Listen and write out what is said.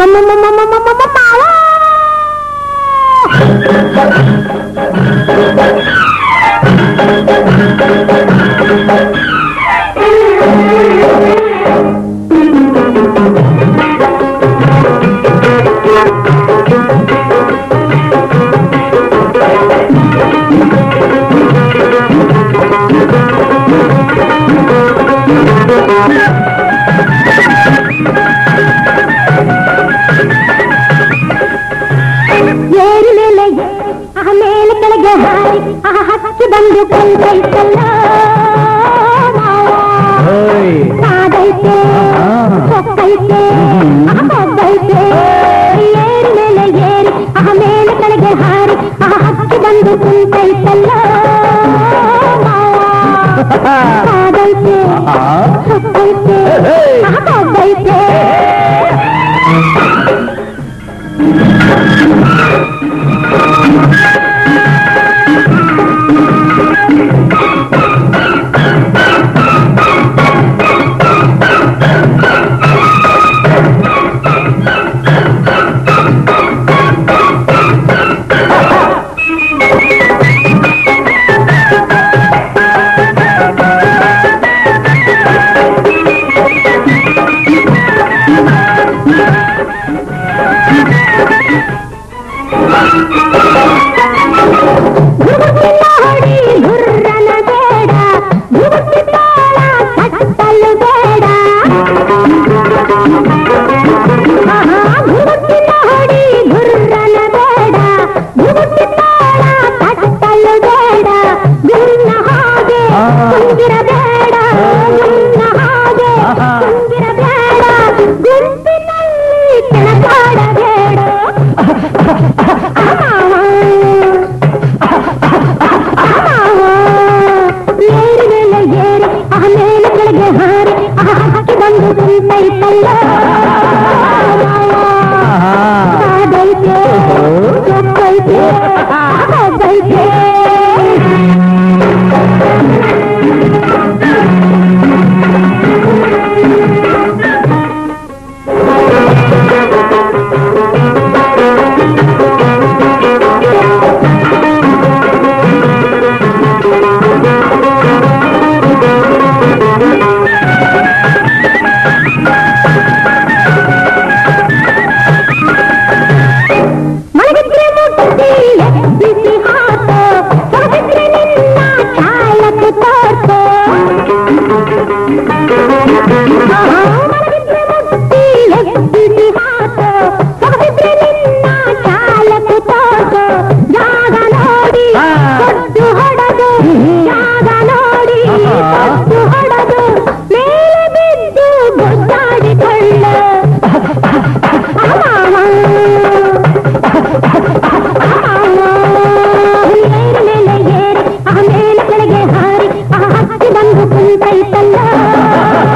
妈妈妈妈妈 ಮೇಲೆ ಕೆಳಗೆ ಹಾರಿ ಆ ಹಚ್ಚಿ ಬಂದು ಕೈತಲ್ಲ ಕಾದೈತೆ ಸೊಕ್ಕೈತೆ ಹೊದ್ದೈತೆ ಏರು ಮೇಲೆ ಏರಿ ಆ ಮೇಲೆ ಕೆಳಗೆ ಹಾರಿ ಆ ಹಚ್ಚಿ ಬಂದು ಕುಂತೈತಲ್ಲ ಕಾದೈತೆ ಸೊಕ್ಕೈತೆ ಹೊದ್ದೈತೆ Uh! రూపంపై తల్లా.